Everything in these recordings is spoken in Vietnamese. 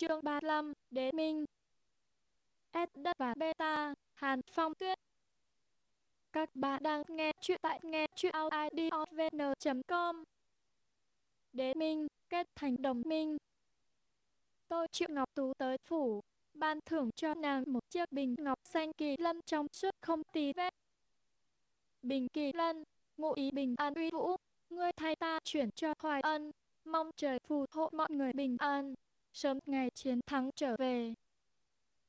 Chương 35, Đế Minh. S đất và beta, Hàn Phong Tuyết. Các bạn đang nghe chuyện tại nghe chuyện audiovn.com Đế Minh, kết thành đồng minh. Tôi triệu Ngọc Tú tới phủ, ban thưởng cho nàng một chiếc bình ngọc xanh kỳ lân trong suốt không tì vết. Bình kỳ lân, ngụ ý bình an uy vũ, ngươi thay ta chuyển cho Hoài Ân, mong trời phù hộ mọi người bình an sớm ngày chiến thắng trở về.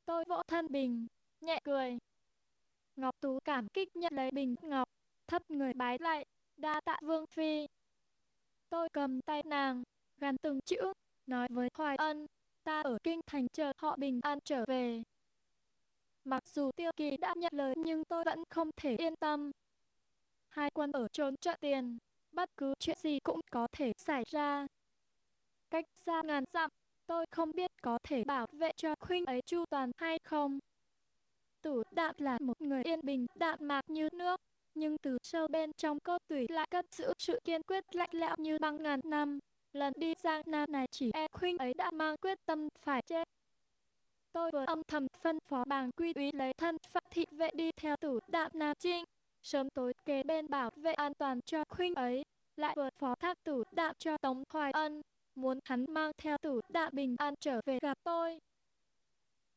Tôi vỗ thân bình, nhẹ cười. Ngọc Tú cảm kích nhận lấy bình ngọc, thấp người bái lại, đa tạ Vương Phi. Tôi cầm tay nàng, gắn từng chữ, nói với Hoài Ân, ta ở kinh thành chờ họ bình an trở về. Mặc dù tiêu kỳ đã nhận lời nhưng tôi vẫn không thể yên tâm. Hai quân ở trốn trận tiền, bất cứ chuyện gì cũng có thể xảy ra. Cách xa ngàn dặm, Tôi không biết có thể bảo vệ cho khuynh ấy chu toàn hay không. Tử đạm là một người yên bình đạm mạc như nước, nhưng từ sâu bên trong cơ tủy lại cất giữ sự kiên quyết lạnh lẽo như băng ngàn năm. Lần đi giang nam này chỉ e khuynh ấy đã mang quyết tâm phải chết. Tôi vừa âm thầm phân phó bàng quy úy lấy thân phận thị vệ đi theo tử đạm nam trinh, sớm tối kế bên bảo vệ an toàn cho khuynh ấy, lại vừa phó thác tử đạm cho Tống Hoài Ân, muốn hắn mang theo tử đạ bình an trở về gặp tôi.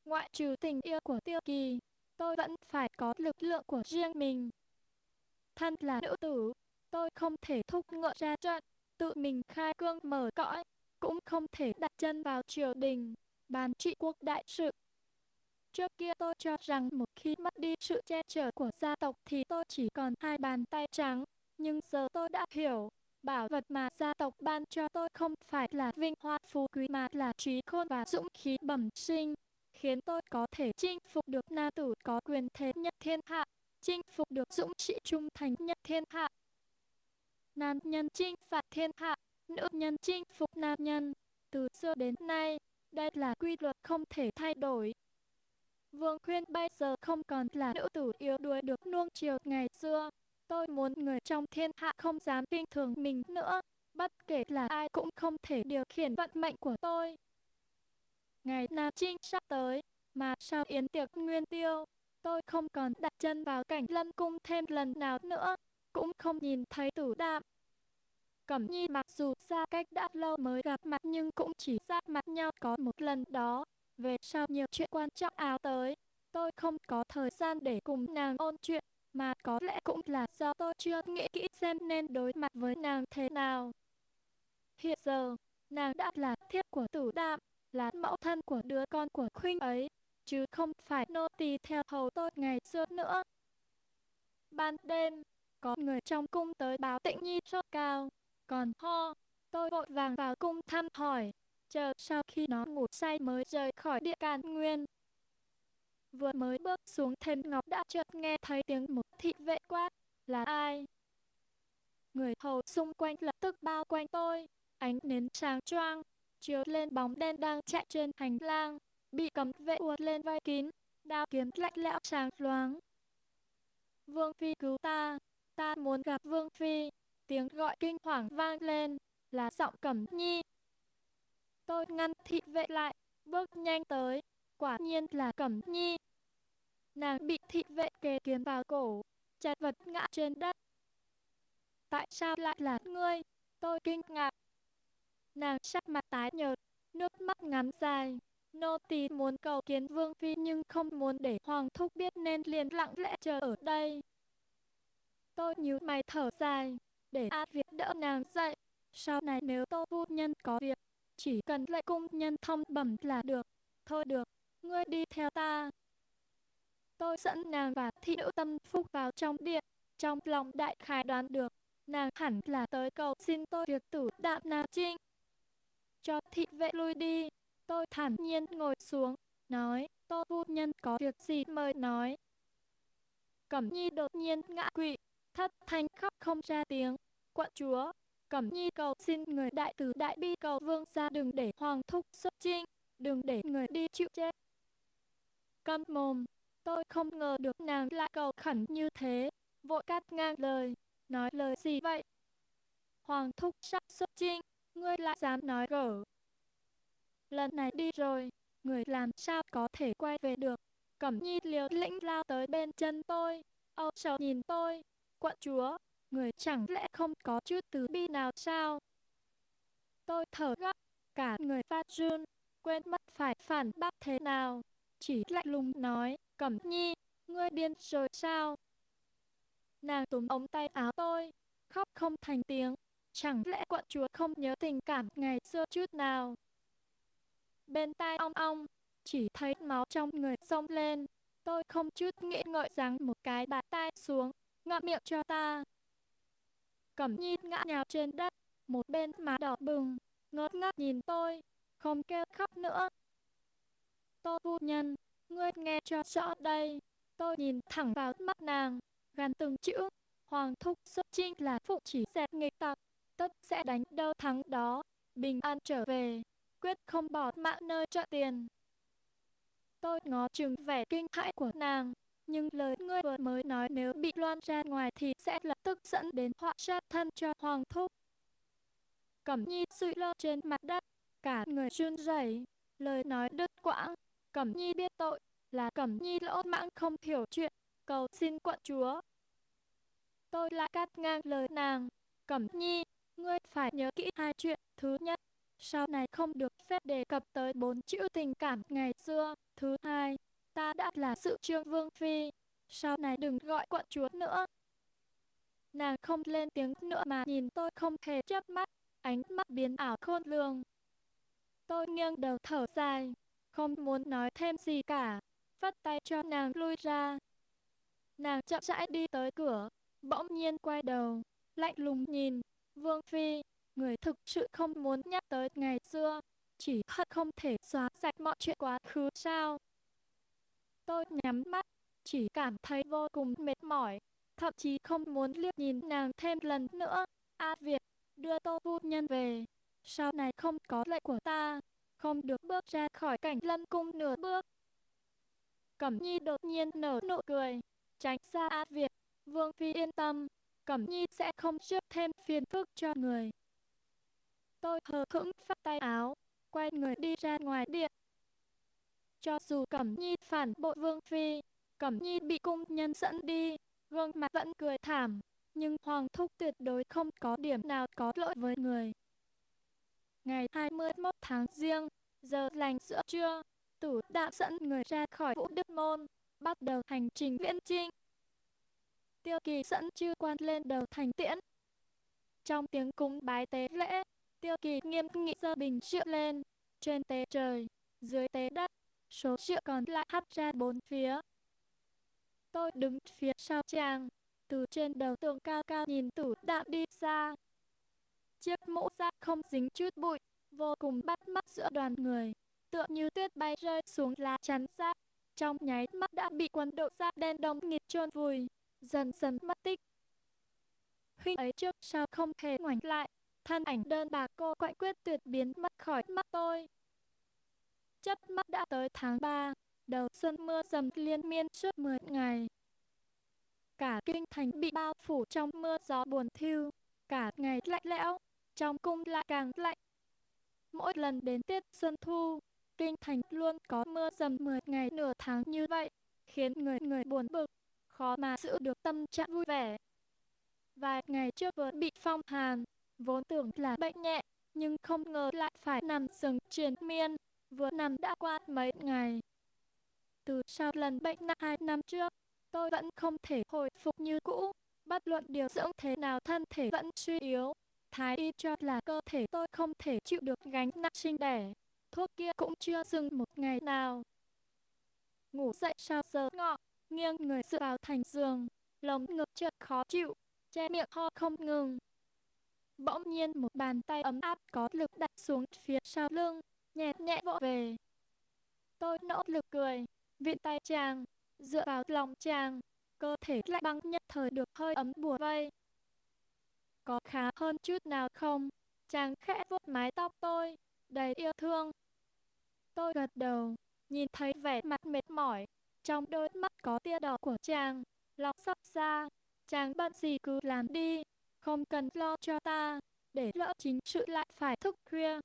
Ngoại trừ tình yêu của tiêu kỳ, tôi vẫn phải có lực lượng của riêng mình. Thân là nữ tử, tôi không thể thúc ngựa ra trận, tự mình khai cương mở cõi, cũng không thể đặt chân vào triều đình, bàn trị quốc đại sự. Trước kia tôi cho rằng một khi mất đi sự che chở của gia tộc thì tôi chỉ còn hai bàn tay trắng, nhưng giờ tôi đã hiểu, Bảo vật mà gia tộc ban cho tôi không phải là vinh hoa phú quý mà là trí khôn và dũng khí bẩm sinh, khiến tôi có thể chinh phục được nam tử có quyền thế nhất thiên hạ, chinh phục được dũng sĩ trung thành nhất thiên hạ. Nam nhân chinh phạt thiên hạ, nữ nhân chinh phục nam nhân. Từ xưa đến nay, đây là quy luật không thể thay đổi. Vương Khuyên bây giờ không còn là nữ tử yếu đuối được nuông chiều ngày xưa, Tôi muốn người trong thiên hạ không dám kinh thường mình nữa, bất kể là ai cũng không thể điều khiển vận mệnh của tôi. Ngày Nam Trinh sắp tới, mà sau yến tiệc nguyên tiêu, tôi không còn đặt chân vào cảnh lân cung thêm lần nào nữa, cũng không nhìn thấy tử đạm. Cẩm nhi mặc dù xa cách đã lâu mới gặp mặt nhưng cũng chỉ sát mặt nhau có một lần đó. Về sau nhiều chuyện quan trọng áo tới, tôi không có thời gian để cùng nàng ôn chuyện mà có lẽ cũng là do tôi chưa nghĩ kỹ xem nên đối mặt với nàng thế nào. Hiện giờ, nàng đã là thiếp của tử đạm, là mẫu thân của đứa con của khuynh ấy, chứ không phải nô tỳ theo hầu tôi ngày xưa nữa. Ban đêm, có người trong cung tới báo tịnh nhi sốt cao, còn ho, tôi vội vàng vào cung thăm hỏi, chờ sau khi nó ngủ say mới rời khỏi địa càn nguyên. Vừa mới bước xuống thềm ngọc đã chợt nghe thấy tiếng một thị vệ quát, là ai? Người hầu xung quanh lập tức bao quanh tôi, ánh nến sáng choang, chiếu lên bóng đen đang chạy trên hành lang, bị cấm vệ uột lên vai kín, đao kiếm lạnh lẽo sáng loáng. Vương Phi cứu ta, ta muốn gặp Vương Phi, tiếng gọi kinh hoàng vang lên, là giọng cẩm nhi. Tôi ngăn thị vệ lại, bước nhanh tới, quả nhiên là Cẩm Nhi. Nàng bị thị vệ kề kiếm vào cổ, chặt vật ngã trên đất. Tại sao lại là ngươi? Tôi kinh ngạc. Nàng sắc mặt tái nhợt, nước mắt ngắn dài. Nô tỳ muốn cầu kiến Vương Phi nhưng không muốn để Hoàng Thúc biết nên liền lặng lẽ chờ ở đây. Tôi nhíu mày thở dài, để A Việt đỡ nàng dậy. Sau này nếu Tô Phu Nhân có việc, chỉ cần lại cung nhân thông bẩm là được. Thôi được, ngươi đi theo ta. Tôi dẫn nàng và thị nữ tâm phúc vào trong điện, trong lòng đại khái đoán được, nàng hẳn là tới cầu xin tôi việc tử đạm nam trinh. Cho thị vệ lui đi, tôi thản nhiên ngồi xuống, nói, tôi phu nhân có việc gì mời nói. Cẩm nhi đột nhiên ngã quỵ, thất thanh khóc không ra tiếng, quận chúa. Cẩm nhi cầu xin người đại tử đại bi cầu vương ra đừng để hoàng thúc xuất trinh, đừng để người đi chịu chết. Câm mồm, tôi không ngờ được nàng lại cầu khẩn như thế, vội cắt ngang lời, nói lời gì vậy? Hoàng thúc sắp xuất trinh, ngươi lại dám nói gở. lần này đi rồi, người làm sao có thể quay về được. Cẩm nhi liều lĩnh lao tới bên chân tôi, âu sầu nhìn tôi, quận chúa, người chẳng lẽ không có chút từ bi nào sao? Tôi thở gấp, cả người phát run, quên mất phải phản bác thế nào, chỉ lạnh lùng nói, Cẩm nhi, ngươi điên rồi sao? Nàng túm ống tay áo tôi, khóc không thành tiếng, chẳng lẽ quận chúa không nhớ tình cảm ngày xưa chút nào? Bên tai ong ong, chỉ thấy máu trong người sông lên, tôi không chút nghĩ ngợi rằng một cái bạt tay xuống, ngậm miệng cho ta. Cẩm nhi ngã nhào trên đất, một bên má đỏ bừng, ngớt ngác nhìn tôi, không kêu khóc nữa. Tô phu nhân, ngươi nghe cho rõ đây. Tôi nhìn thẳng vào mắt nàng, gắn từng chữ. Hoàng thúc xuất chinh là phụ chỉ dẹp nghịch tặc, tất sẽ đánh đâu thắng đó, bình an trở về, quyết không bỏ mạng nơi trợ tiền. Tôi ngó chừng vẻ kinh hãi của nàng, nhưng lời ngươi vừa mới nói nếu bị loan ra ngoài thì sẽ lập tức dẫn đến họa sát thân cho Hoàng thúc. Cẩm nhi sụi lơ trên mặt đất, cả người run rẩy, lời nói đứt quãng. Cẩm nhi biết tội, là Cẩm nhi lỗ mãng không hiểu chuyện, cầu xin quận chúa. Tôi lại cắt ngang lời nàng, Cẩm nhi, ngươi phải nhớ kỹ hai chuyện. Thứ nhất, sau này không được phép đề cập tới bốn chữ tình cảm ngày xưa. Thứ hai, ta đã là sự trương vương phi, sau này đừng gọi quận chúa nữa. Nàng không lên tiếng nữa mà nhìn tôi không hề chớp mắt, ánh mắt biến ảo khôn lường. Tôi nghiêng đầu thở dài, không muốn nói thêm gì cả, vắt tay cho nàng lui ra. Nàng chậm rãi đi tới cửa, bỗng nhiên quay đầu, lạnh lùng nhìn, Vương Phi, người thực sự không muốn nhắc tới ngày xưa, chỉ hận không thể xóa sạch mọi chuyện quá khứ sao. Tôi nhắm mắt, chỉ cảm thấy vô cùng mệt mỏi, thậm chí không muốn liếc nhìn nàng thêm lần nữa. A Việt, đưa Tô Phu Nhân về, sau này không có lệnh của ta, không được bước ra khỏi cảnh lâm cung nửa bước. Cẩm Nhi đột nhiên nở nụ cười, tránh xa A Việt, Vương Phi yên tâm, Cẩm Nhi sẽ không trước thêm phiền phức cho người. Tôi hờ hững phát tay áo, quay người đi ra ngoài điện. Cho dù Cẩm Nhi phản bội Vương Phi, Cẩm Nhi bị cung nhân dẫn đi, gương mặt vẫn cười thảm, nhưng Hoàng Thúc tuyệt đối không có điểm nào có lỗi với người. Ngày 21 tháng riêng, giờ lành giữa trưa, Tử đã dẫn người ra khỏi Vũ Đức Môn, bắt đầu hành trình viễn trinh. Tiêu Kỳ dẫn chư quan lên đầu thành tiễn. Trong tiếng cúng bái tế lễ, Tiêu Kỳ nghiêm nghị dơ bình rượu lên, trên tế trời, dưới tế đất, số rượu còn lại hắt ra bốn phía. Tôi đứng phía sau chàng, từ trên đầu tường cao cao nhìn Tử Đạm đi xa, chiếc mũ giáp không dính chút bụi, vô cùng bắt mắt giữa đoàn người, tựa như tuyết bay rơi xuống lá chắn giáp. Trong nháy mắt đã bị quân đội giáp đen đông nghịt chôn vùi, dần dần mất tích. Huynh ấy trước sau không hề ngoảnh lại, thân ảnh đơn bạc cô quạnh quyết tuyệt biến mất khỏi mắt tôi. Chất mắt đã tới tháng 3, đầu xuân mưa dầm liên miên suốt 10 ngày. Cả kinh thành bị bao phủ trong mưa gió buồn thiêu, cả ngày lạnh lẽo, trong cung lại càng lạnh. Mỗi lần đến tiết xuân thu, kinh thành luôn có mưa dầm 10 ngày nửa tháng như vậy, khiến người người buồn bực, khó mà giữ được tâm trạng vui vẻ. Vài ngày trước vừa bị phong hàn, vốn tưởng là bệnh nhẹ, nhưng không ngờ lại phải nằm giường triền miên, vừa nằm đã qua mấy ngày. Từ sau lần bệnh nặng hai năm trước, tôi vẫn không thể hồi phục như cũ, bất luận điều dưỡng thế nào thân thể vẫn suy yếu, Thái y cho là cơ thể tôi không thể chịu được gánh nặng sinh đẻ. Thuốc kia cũng chưa dừng một ngày nào. Ngủ dậy sau giờ ngọ, nghiêng người dựa vào thành giường, lồng ngực chợt khó chịu, che miệng ho không ngừng. Bỗng nhiên một bàn tay ấm áp có lực đặt xuống phía sau lưng, nhẹ nhẹ vỗ về. Tôi nỗ lực cười, viện tay chàng, dựa vào lòng chàng, cơ thể lạnh băng nhất thời được hơi ấm bùa vây có khá hơn chút nào không? Chàng khẽ vuốt mái tóc tôi, đầy yêu thương. Tôi gật đầu, nhìn thấy vẻ mặt mệt mỏi, trong đôi mắt có tia đỏ của chàng, lòng sắp ra, chàng bận gì cứ làm đi, không cần lo cho ta, để lỡ chính sự lại phải thức khuya.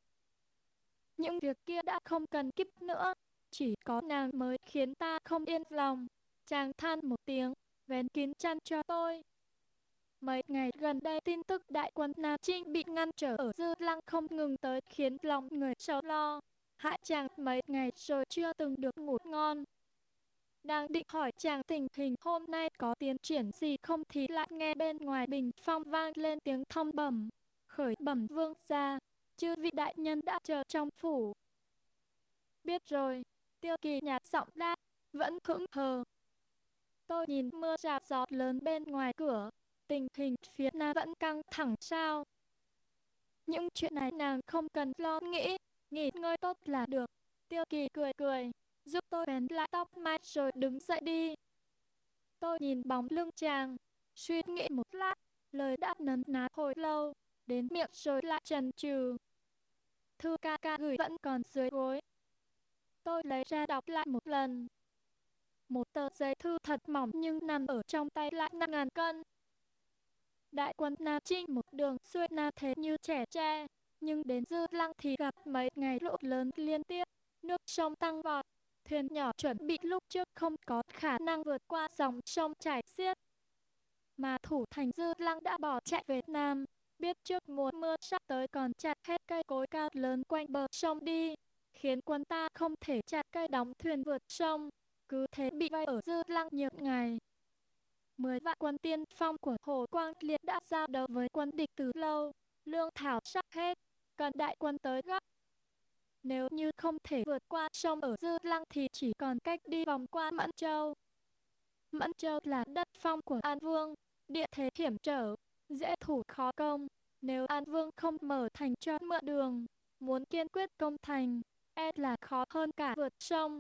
những việc kia đã không cần kíp nữa, chỉ có nàng mới khiến ta không yên lòng. Chàng than một tiếng, vén kín chăn cho tôi. Mấy ngày gần đây tin tức đại quân Nam Trinh bị ngăn trở ở Dư Lăng không ngừng tới khiến lòng người sầu lo. Hại chàng mấy ngày rồi chưa từng được ngủ ngon. Đang định hỏi chàng tình hình hôm nay có tiến triển gì không thì lại nghe bên ngoài bình phong vang lên tiếng thông bẩm. Khởi bẩm vương gia, chư vị đại nhân đã chờ trong phủ. Biết rồi, tiêu kỳ nhạt giọng đáp, vẫn khững hờ. Tôi nhìn mưa rào gió lớn bên ngoài cửa, tình hình phía nam vẫn căng thẳng sao. Những chuyện này nàng không cần lo nghĩ, nghỉ ngơi tốt là được. Tiêu kỳ cười cười, giúp tôi vén lại tóc mai rồi đứng dậy đi. Tôi nhìn bóng lưng chàng, suy nghĩ một lát, lời đã nấn ná hồi lâu, đến miệng rồi lại trần trừ. Thư ca ca gửi vẫn còn dưới gối. Tôi lấy ra đọc lại một lần. Một tờ giấy thư thật mỏng nhưng nằm ở trong tay lại nặng ngàn cân. Đại quân Nam Trinh một đường xuôi Nam thế như trẻ tre, nhưng đến Dư Lăng thì gặp mấy ngày lũ lớn liên tiếp, nước sông tăng vọt, thuyền nhỏ chuẩn bị lúc trước không có khả năng vượt qua dòng sông chảy xiết. Mà thủ thành Dư Lăng đã bỏ chạy về Nam, biết trước mùa mưa sắp tới còn chặt hết cây cối cao lớn quanh bờ sông đi, khiến quân ta không thể chặt cây đóng thuyền vượt sông, cứ thế bị vây ở Dư Lăng nhiều ngày. Mười vạn quân tiên phong của Hồ Quang Liệt đã giao đấu với quân địch từ lâu, lương thảo sắp hết, cần đại quân tới gấp. Nếu như không thể vượt qua sông ở Dư Lăng thì chỉ còn cách đi vòng qua Mẫn Châu. Mẫn Châu là đất phong của An Vương, địa thế hiểm trở, dễ thủ khó công. Nếu An Vương không mở thành cho mượn đường, muốn kiên quyết công thành, e là khó hơn cả vượt sông.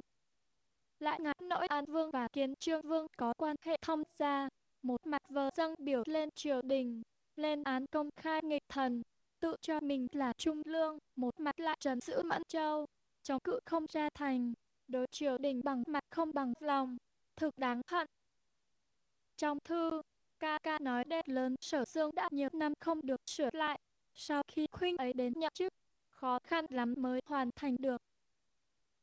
Lại ngại nỗi An Vương và Kiến Trương Vương có quan hệ thông gia, một mặt vờ dâng biểu lên triều đình, lên án công khai nghịch thần, tự cho mình là trung lương, một mặt lại trấn giữ Mãn Châu, chống cự không ra thành, đối triều đình bằng mặt không bằng lòng, thực đáng hận. Trong thư, ca ca nói đẹp lớn sở dương đã nhiều năm không được sửa lại, sau khi khuynh ấy đến nhậm chức, khó khăn lắm mới hoàn thành được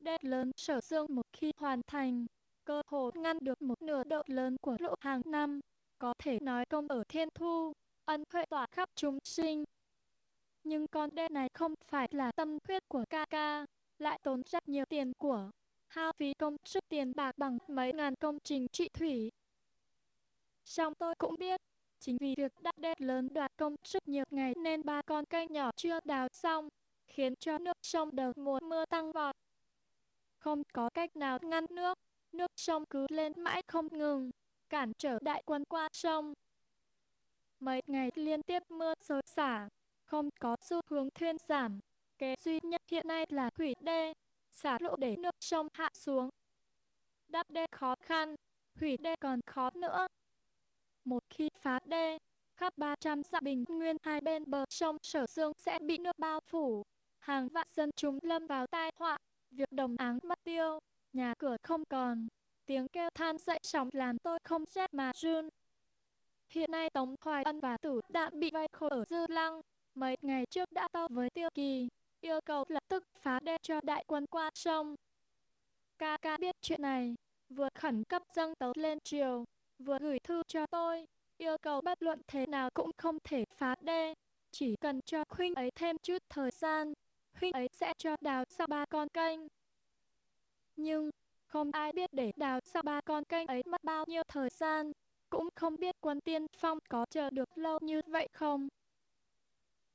đê lớn sở dương một khi hoàn thành, cơ hồ ngăn được một nửa độ lớn của lộ hàng năm, có thể nói công ở thiên thu, ân huệ tỏa khắp chúng sinh. Nhưng con đê này không phải là tâm huyết của ca ca, lại tốn rất nhiều tiền của, hao phí công sức tiền bạc bằng mấy ngàn công trình trị thủy. Xong tôi cũng biết, chính vì việc đắt đê lớn đoạt công sức nhiều ngày nên ba con cây nhỏ chưa đào xong, khiến cho nước sông đầu mùa mưa tăng vọt. Không có cách nào ngăn nước, nước sông cứ lên mãi không ngừng, cản trở đại quân qua sông. Mấy ngày liên tiếp mưa xối xả, không có xu hướng thuyên giảm. Kế duy nhất hiện nay là hủy đê, xả lũ để nước sông hạ xuống. Đắp đê khó khăn, hủy đê còn khó nữa. Một khi phá đê, khắp 300 dặm bình nguyên hai bên bờ sông Sở Dương sẽ bị nước bao phủ. Hàng vạn dân chúng lâm vào tai họa, việc đồng áng mất tiêu, nhà cửa không còn. Tiếng kêu than dậy sóng làm tôi không rét mà run. Hiện nay Tống Hoài Ân và Tử đã bị vây khổ ở Dư Lăng. Mấy ngày trước đã tao với Tiêu Kỳ, yêu cầu lập tức phá đê cho đại quân qua sông. Ca ca biết chuyện này, vừa khẩn cấp dâng tấu lên triều, vừa gửi thư cho tôi, yêu cầu bất luận thế nào cũng không thể phá đê, chỉ cần cho huynh ấy thêm chút thời gian, huynh ấy sẽ cho đào sau ba con kênh. Nhưng, không ai biết để đào sau ba con kênh ấy mất bao nhiêu thời gian, cũng không biết quân tiên phong có chờ được lâu như vậy không.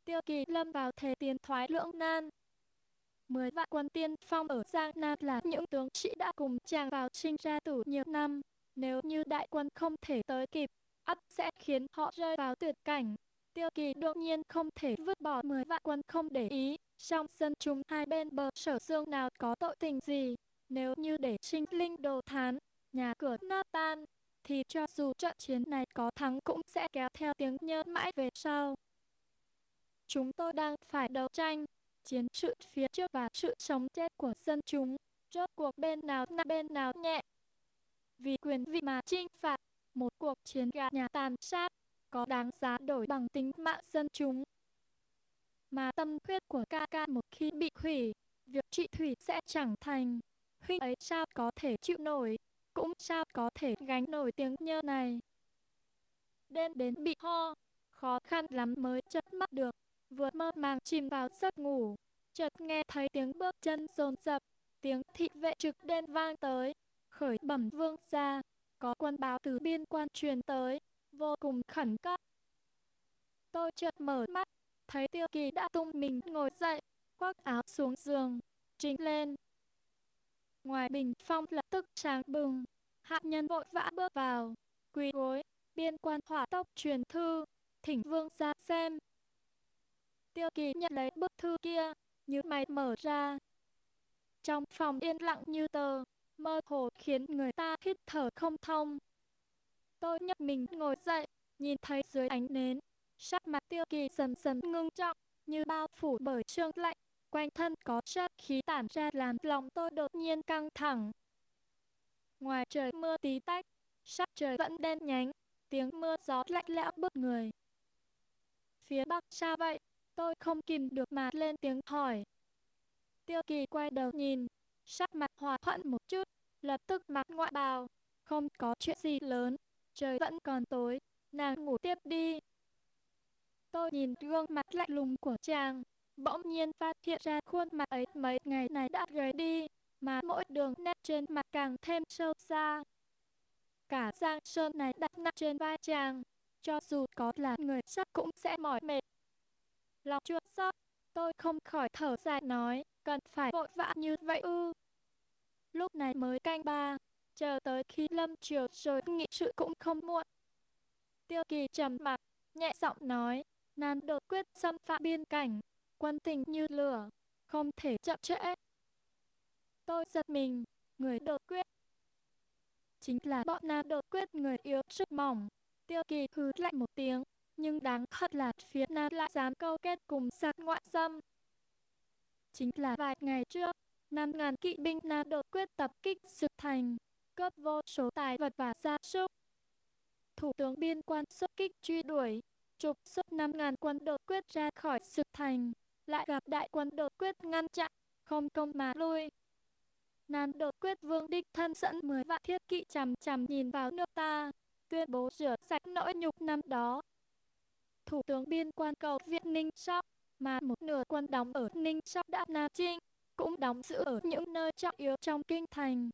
Tiêu kỳ lâm vào thế tiến thoái lưỡng nan. Mười vạn quân tiên phong ở Giang Nam là những tướng sĩ đã cùng chàng vào sinh ra tủ nhiều năm. Nếu như đại quân không thể tới kịp, ắt sẽ khiến họ rơi vào tuyệt cảnh. Tiêu kỳ đột nhiên không thể vứt bỏ mười vạn quân không để ý. Trong dân chúng hai bên bờ sở dương nào có tội tình gì, nếu như để sinh linh đồ thán, nhà cửa nát tan, thì cho dù trận chiến này có thắng cũng sẽ kéo theo tiếng nhớ mãi về sau. Chúng tôi đang phải đấu tranh, chiến sự phía trước và sự sống chết của dân chúng, rốt cuộc bên nào nặng bên nào nhẹ. Vì quyền vị mà chinh phạt, một cuộc chiến gạt nhà tàn sát, có đáng giá đổi bằng tính mạng dân chúng. Mà tâm huyết của ca ca một khi bị hủy, việc trị thủy sẽ chẳng thành. Huynh ấy sao có thể chịu nổi, cũng sao có thể gánh nổi tiếng nhơ này. Đêm đến bị ho, khó khăn lắm mới chợt mắt được, vừa mơ màng chìm vào giấc ngủ, chợt nghe thấy tiếng bước chân rồn rập, tiếng thị vệ trực đêm vang tới, khởi bẩm vương gia, có quân báo từ biên quan truyền tới, vô cùng khẩn cấp. Tôi chợt mở mắt, thấy tiêu kỳ đã tung mình ngồi dậy, khoác áo xuống giường, trình lên. Ngoài bình phong lập tức sáng bừng, hạ nhân vội vã bước vào, quỳ gối, biên quan hỏa tốc truyền thư, thỉnh vương ra xem. Tiêu kỳ nhận lấy bức thư kia, như mày mở ra. Trong phòng yên lặng như tờ, mơ hồ khiến người ta hít thở không thông. Tôi nhấc mình ngồi dậy, nhìn thấy dưới ánh nến, sắc mặt tiêu kỳ dần dần ngưng trọng, như bao phủ bởi trương lạnh, quanh thân có sát khí tản ra làm lòng tôi đột nhiên căng thẳng. Ngoài trời mưa tí tách, sắc trời vẫn đen nhánh, tiếng mưa gió lạnh lẽo bước người. Phía bắc sao vậy? Tôi không kìm được mà lên tiếng hỏi. Tiêu kỳ quay đầu nhìn, sắc mặt hòa thuận một chút, lập tức mặc ngoại bào. Không có chuyện gì lớn, trời vẫn còn tối, nàng ngủ tiếp đi. Tôi nhìn gương mặt lạnh lùng của chàng, bỗng nhiên phát hiện ra khuôn mặt ấy mấy ngày này đã gầy đi, mà mỗi đường nét trên mặt càng thêm sâu xa. Cả giang sơn này đặt nặng trên vai chàng, cho dù có là người chắc cũng sẽ mỏi mệt. Lòng chua xót, tôi không khỏi thở dài nói, cần phải vội vã như vậy ư. Lúc này mới canh ba, chờ tới khi lâm chiều rồi nghị sự cũng không muộn. Tiêu kỳ trầm mặt, nhẹ giọng nói, nan đột quyết xâm phạm biên cảnh, quân tình như lửa, không thể chậm trễ. Tôi giật mình, người đột quyết. Chính là bọn nam đột quyết người yếu sức mỏng. Tiêu kỳ hứ lạnh một tiếng, nhưng đáng hận là phía nam lại dám câu kết cùng giặc ngoại xâm. Chính là vài ngày trước, năm ngàn kỵ binh nam đột quyết tập kích dực Thành, cướp vô số tài vật và gia súc. Thủ tướng biên quan xuất kích truy đuổi, trục xuất năm ngàn quân đội quyết ra khỏi Sực Thành, lại gặp đại quân đội quyết ngăn chặn, không công mà lui. Nam đội quyết vương đích thân dẫn mười vạn thiết kỵ chằm chằm nhìn vào nước ta, tuyên bố rửa sạch nỗi nhục năm đó. Thủ tướng biên quan cầu viện Ninh Sóc, mà một nửa quân đóng ở Ninh Sóc đã Nam Trinh, cũng đóng giữ ở những nơi trọng yếu trong kinh thành.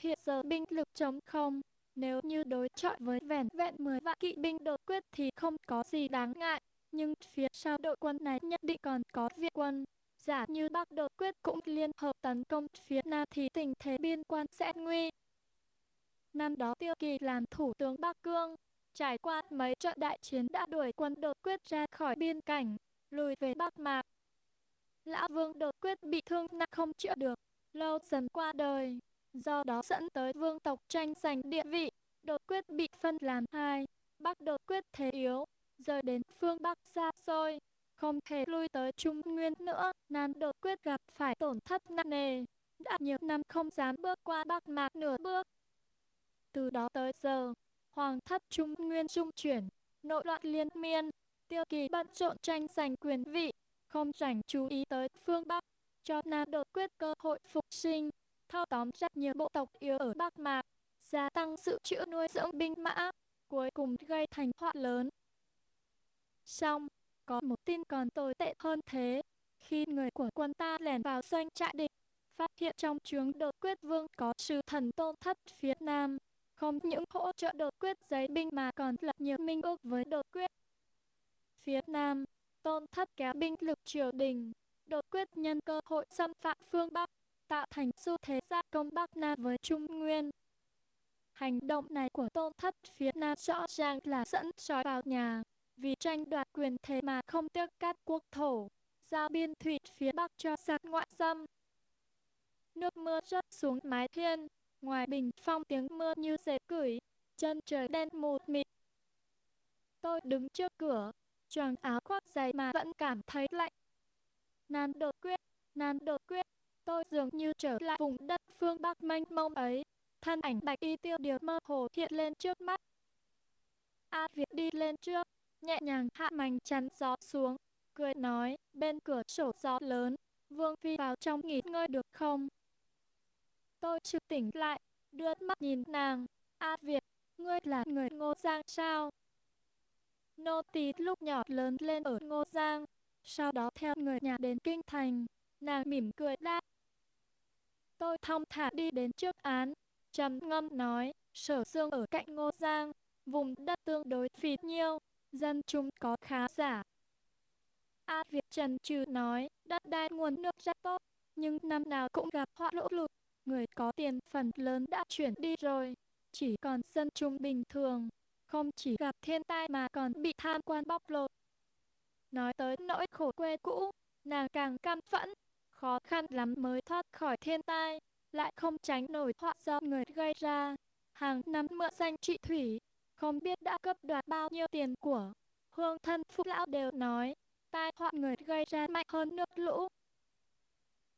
Hiện giờ binh lực chống không, nếu như đối chọi với vẻn vẹn 10 vạn kỵ binh đột quyết thì không có gì đáng ngại, nhưng phía sau đội quân này nhất định còn có viện quân. Giả như Bắc đột quyết cũng liên hợp tấn công phía Nam thì tình thế biên quan sẽ nguy. Năm đó Tiêu Kỳ làm thủ tướng Bắc Cương, trải qua mấy trận đại chiến đã đuổi quân đột quyết ra khỏi biên cảnh, lùi về Bắc Mạc. Lão Vương đột quyết bị thương nặng không chữa được, lâu dần qua đời, do đó dẫn tới vương tộc tranh giành địa vị, đột quyết bị phân làm hai, Bắc đột quyết thế yếu, rời đến phương Bắc xa xôi, không thể lui tới Trung Nguyên nữa, Nam đột quyết gặp phải tổn thất nặng nề, đã nhiều năm không dám bước qua Bắc Mạc nửa bước. Từ đó tới giờ, Hoàng thất Trung Nguyên trung chuyển, nội loạn liên miên, tiêu kỳ bận rộn tranh giành quyền vị, không rảnh chú ý tới phương Bắc, cho Nam đột quyết cơ hội phục sinh, thao tóm rất nhiều bộ tộc yếu ở Bắc Mạc, gia tăng sự chữa nuôi dưỡng binh mã, cuối cùng gây thành họa lớn. Xong, có một tin còn tồi tệ hơn thế. Khi người của quân ta lẻn vào doanh trại địch, phát hiện trong trướng đột quyết vương có sư thần tôn thất phía nam. Không những hỗ trợ đột quyết giấy binh mà còn lập nhiều minh ước với đột quyết. Phía nam, tôn thất kéo binh lực triều đình, đột quyết nhân cơ hội xâm phạm phương Bắc, tạo thành xu thế gia công Bắc Nam với Trung Nguyên. Hành động này của tôn thất phía Nam rõ ràng là dẫn trói vào nhà, vì tranh đoạt quyền thế mà không tiếc cắt quốc thổ, giao biên thủy phía bắc cho giặc ngoại xâm. Nước mưa rớt xuống mái thiên, ngoài bình phong tiếng mưa như dệt cửi, chân trời đen mụt mịt. Tôi đứng trước cửa, choàng áo khoác dày mà vẫn cảm thấy lạnh. Nan đột quyết, nan đột quyết, tôi dường như trở lại vùng đất phương Bắc mênh mông ấy. Thân ảnh bạch y tiêu điều mơ hồ hiện lên trước mắt. A Việt đi lên trước, nhẹ nhàng hạ mảnh chắn gió xuống, cười nói, bên cửa sổ gió lớn, Vương Phi vào trong nghỉ ngơi được không? Tôi chưa tỉnh lại, đưa mắt nhìn nàng. A Việt, ngươi là người Ngô Giang sao? Nô tỳ lúc nhỏ lớn lên ở Ngô Giang, sau đó theo người nhà đến Kinh Thành. Nàng mỉm cười đáp. Tôi thong thả đi đến trước án, trầm ngâm nói, sở xương ở cạnh Ngô Giang, vùng đất tương đối phì nhiêu, dân chúng có khá giả. A Việt Trần Trừ nói, đất đai nguồn nước rất tốt, nhưng năm nào cũng gặp họa lũ lụt, người có tiền phần lớn đã chuyển đi rồi, chỉ còn dân chúng bình thường, không chỉ gặp thiên tai mà còn bị tham quan bóc lột. Nói tới nỗi khổ quê cũ, nàng càng căm phẫn, khó khăn lắm mới thoát khỏi thiên tai, lại không tránh nổi họa do người gây ra. Hàng năm mượn danh trị thủy, không biết đã cấp đoạt bao nhiêu tiền của. Hương thân phúc lão đều nói, tai họa người gây ra mạnh hơn nước lũ.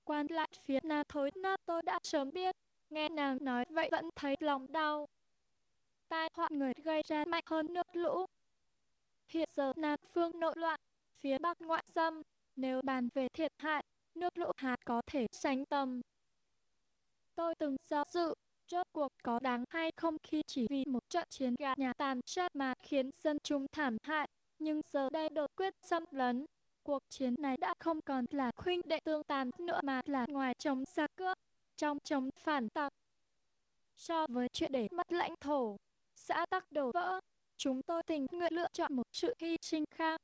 Quan lại phía nam thối nát tôi đã sớm biết, nghe nàng nói vậy vẫn thấy lòng đau. Tai họa người gây ra mạnh hơn nước lũ. Hiện giờ Nam phương nội loạn, phía Bắc ngoại xâm, nếu bàn về thiệt hại, nước lũ hạt có thể sánh tầm. Tôi từng do dự, rốt cuộc có đáng hay không khi chỉ vì một trận chiến gạt nhà tàn sát mà khiến dân chúng thảm hại, nhưng giờ đây đột quyết xâm lấn. Cuộc chiến này đã không còn là khuynh đệ tương tàn nữa mà là ngoài chống giặc cướp, trong chống phản tặc. So với chuyện để mất lãnh thổ, xã tắc đổ vỡ, chúng tôi tình nguyện lựa chọn một sự hy sinh khác.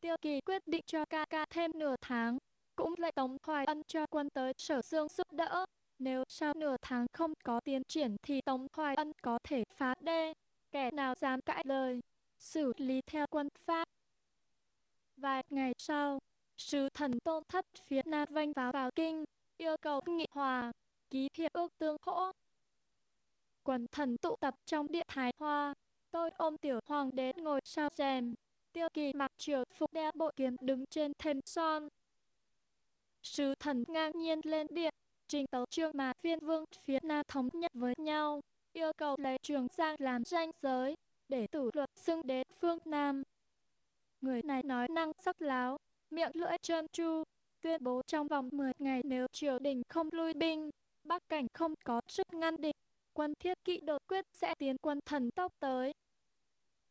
Tiêu kỳ quyết định cho ca ca thêm nửa tháng, cũng lại Tống Hoài Ân cho quân tới sở dương giúp đỡ. Nếu sau nửa tháng không có tiến triển thì Tống Hoài Ân có thể phá đê, kẻ nào dám cãi lời, xử lý theo quân pháp. Vài ngày sau, sứ thần tôn thất phía Nam Vanh vào vào kinh, yêu cầu nghị hòa, ký hiệp ước tương hỗ. Quần thần tụ tập trong điện Thái Hoa, tôi ôm tiểu hoàng đế ngồi sau rèm, tiêu kỳ mặc triều phục đeo bộ kiếm đứng trên thềm son. Sứ thần ngang nhiên lên điện, trình tấu trương mà phiên vương phía Nam thống nhất với nhau, yêu cầu lấy trường Giang làm ranh giới, để tử luật xưng đế phương Nam. Người này nói năng sắc láo, miệng lưỡi trơn tru, tuyên bố trong vòng 10 ngày nếu triều đình không lui binh, Bắc cảnh không có sức ngăn địch, quân thiết kỵ đột quyết sẽ tiến quân thần tốc tới.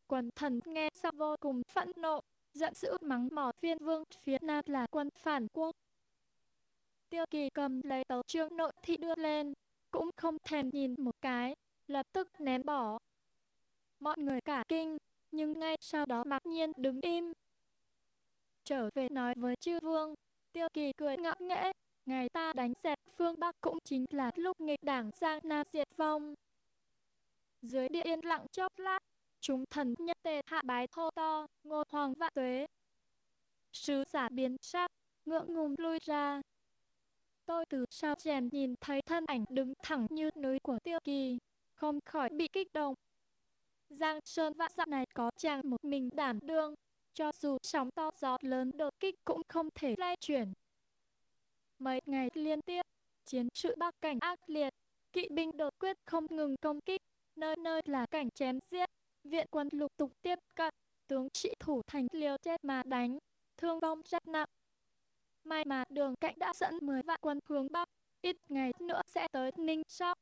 Quân thần nghe xong vô cùng phẫn nộ, giận dữ mắng mỏ phiên vương phía nam là quân phản quốc. Tiêu kỳ cầm lấy tấu trương nội thị đưa lên, cũng không thèm nhìn một cái, lập tức ném bỏ. Mọi người cả kinh, nhưng ngay sau đó mặc nhiên đứng im. Trở về nói với chư vương, tiêu kỳ cười ngạo nghễ, ngày ta đánh dẹp phương Bắc cũng chính là lúc nghịch đảng Giang Nam diệt vong. Dưới địa yên lặng chốc lát, chúng thần nhất tề hạ bái thô to, ngô hoàng vạn tuế. Sứ giả biến sắc, ngượng ngùng lui ra. Tôi từ sau rèm nhìn thấy thân ảnh đứng thẳng như núi của tiêu kỳ, không khỏi bị kích động. Giang Sơn vạn dặm này có chàng một mình đảm đương, cho dù sóng to gió lớn đột kích cũng không thể lay chuyển. Mấy ngày liên tiếp, chiến sự bắc cảnh ác liệt, kỵ binh đột quyết không ngừng công kích, nơi nơi là cảnh chém giết, viện quân lục tục tiếp cận, tướng sĩ thủ thành liều chết mà đánh, thương vong rất nặng. May mà đường cạnh đã dẫn 10 vạn quân hướng Bắc, ít ngày nữa sẽ tới Ninh Sóc.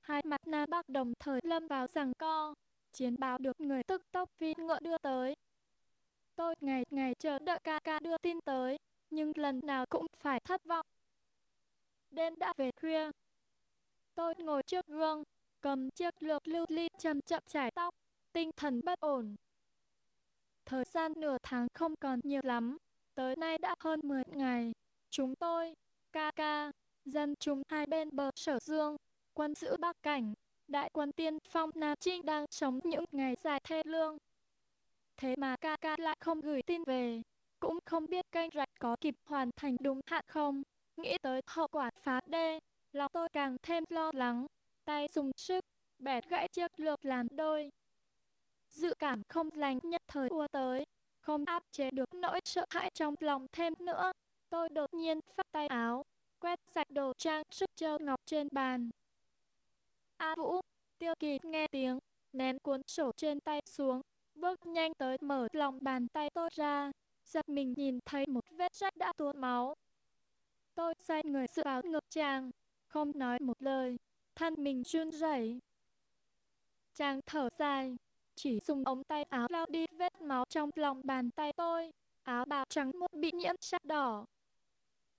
Hai mặt Nam Bắc đồng thời lâm vào rằng co, chiến báo được người tức tốc phi ngựa đưa tới. Tôi ngày ngày chờ đợi ca ca đưa tin tới, nhưng lần nào cũng phải thất vọng. Đêm đã về khuya. Tôi ngồi trước gương, cầm chiếc lược lưu ly chậm chậm chải tóc, tinh thần bất ổn. Thời gian nửa tháng không còn nhiều lắm, tới nay đã hơn 10 ngày. Chúng tôi, ca ca, dân chúng hai bên bờ sở dương, quân giữ Bắc Cảnh, đại quân tiên phong Nam Trinh đang sống những ngày dài thê lương. Thế mà ca ca lại không gửi tin về, cũng không biết kênh rạch có kịp hoàn thành đúng hạn không. Nghĩ tới hậu quả phá đê, lòng tôi càng thêm lo lắng, tay dùng sức, bẻ gãy chiếc lược làm đôi. Dự cảm không lành nhất thời ua tới, không áp chế được nỗi sợ hãi trong lòng thêm nữa. Tôi đột nhiên phát tay áo, quét sạch đồ trang sức châu ngọc trên bàn. A Vũ, Tiêu Kỳ nghe tiếng, ném cuốn sổ trên tay xuống, bước nhanh tới mở lòng bàn tay tôi ra, giật mình nhìn thấy một vết rách đã tuôn máu. Tôi xoay người dựa vào ngực chàng, không nói một lời, thân mình run rẩy. Chàng thở dài, chỉ dùng ống tay áo lau đi vết máu trong lòng bàn tay tôi, áo bào trắng muốt bị nhiễm sắc đỏ.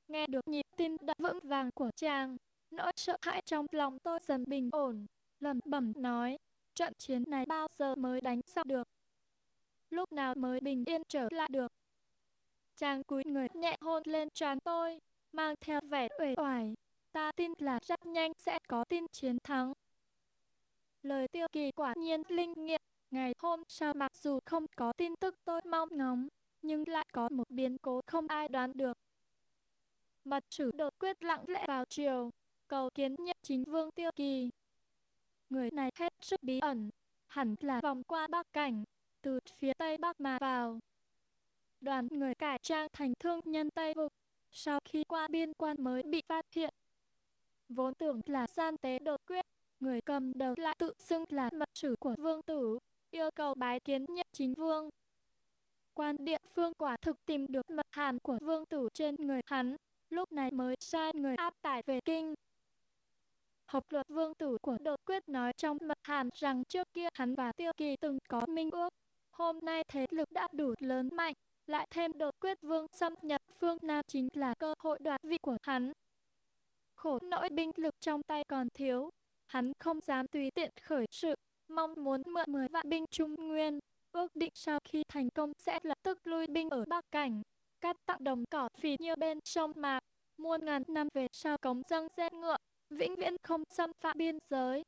Nghe được nhịp tim đập vững vàng của chàng, nỗi sợ hãi trong lòng tôi dần bình ổn, lẩm bẩm nói, trận chiến này bao giờ mới đánh xong được? Lúc nào mới bình yên trở lại được? Chàng cúi người nhẹ hôn lên trán tôi, mang theo vẻ uể oải. Ta tin là rất nhanh sẽ có tin chiến thắng. Lời tiêu kỳ quả nhiên linh nghiệm. Ngày hôm sau mặc dù không có tin tức tôi mong ngóng, nhưng lại có một biến cố không ai đoán được. Mật sử đột quyết lặng lẽ vào triều cầu kiến nhất chính vương tiêu kỳ. Người này hết sức bí ẩn, hẳn là vòng qua bắc cảnh, từ phía tây bắc mà vào. Đoàn người cải trang thành thương nhân Tây Vực, sau khi qua biên quan mới bị phát hiện. Vốn tưởng là gian tế đột quyết, người cầm đầu lại tự xưng là mật sử của vương tử, yêu cầu bái kiến nhất chính vương. Quan địa phương quả thực tìm được mật hàm của vương tử trên người hắn, lúc này mới sai người áp tải về kinh. Học luật vương tử của đột quyết nói trong mật hàm rằng trước kia hắn và tiêu kỳ từng có minh ước. Hôm nay thế lực đã đủ lớn mạnh, lại thêm đột quyết vương xâm nhập phương Nam chính là cơ hội đoạt vị của hắn. Khổ nỗi binh lực trong tay còn thiếu, hắn không dám tùy tiện khởi sự, mong muốn mượn 10 vạn binh Trung Nguyên, ước định sau khi thành công sẽ lập tức lui binh ở Bắc Cảnh, cắt tặng đồng cỏ phì như bên sông Mạc, muôn ngàn năm về sau cống dâng dết ngựa, vĩnh viễn không xâm phạm biên giới.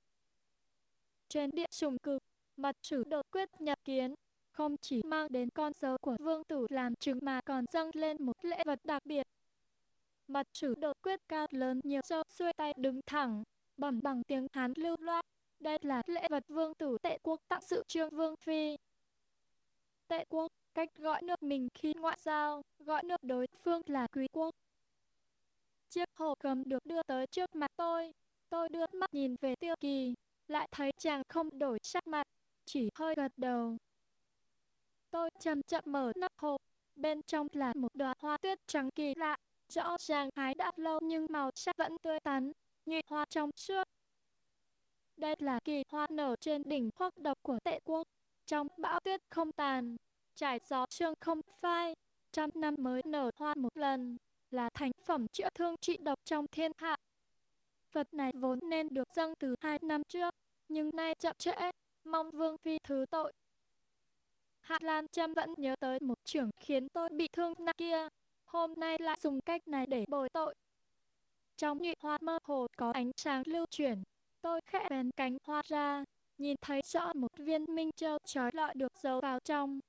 Trên địa trùng cực, mặt sử đột quyết nhập kiến, không chỉ mang đến con dấu của vương tử làm chứng mà còn dâng lên một lễ vật đặc biệt. mặt sử đột quyết cao lớn nhiều sâu xuôi tay đứng thẳng, bẩm bằng tiếng Hán lưu loát. Đây là lễ vật vương tử tệ quốc tặng sự trương vương phi. Tệ quốc, cách gọi nước mình khi ngoại giao, gọi nước đối phương là quý quốc. Chiếc hộp cầm được đưa tới trước mặt tôi. Tôi đưa mắt nhìn về tiêu kỳ, lại thấy chàng không đổi sắc mặt, chỉ hơi gật đầu. Tôi chậm chậm mở nắp hộp, bên trong là một đóa hoa tuyết trắng kỳ lạ, rõ ràng hái đã lâu nhưng màu sắc vẫn tươi tắn, như hoa trong suốt. Đây là kỳ hoa nở trên đỉnh hoắc độc của tệ quốc, trong bão tuyết không tàn, trải gió sương không phai, trăm năm mới nở hoa một lần, là thành phẩm chữa thương trị độc trong thiên hạ. Vật này vốn nên được dâng từ hai năm trước, nhưng nay chậm trễ, mong vương phi thứ tội. Hạ Lan Trâm vẫn nhớ tới một trưởng khiến tôi bị thương nặng kia, hôm nay lại dùng cách này để bồi tội. Trong nhụy hoa mơ hồ có ánh sáng lưu chuyển, tôi khẽ bén cánh hoa ra, nhìn thấy rõ một viên minh châu trói lọi được giấu vào trong.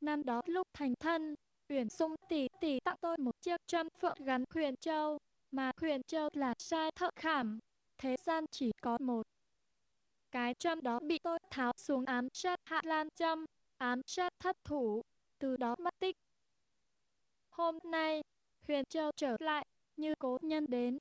Năm đó lúc thành thân, Uyển Sung tỷ tỷ tặng tôi một chiếc châm phượng gắn huyền châu, mà huyền châu là sai thợ khảm, thế gian chỉ có một. Cái châm đó bị tôi tháo xuống ám sát Hạ Lan châm, ám sát thất thủ, từ đó mất tích. Hôm nay, Huyền Châu trở lại, như cố nhân đến,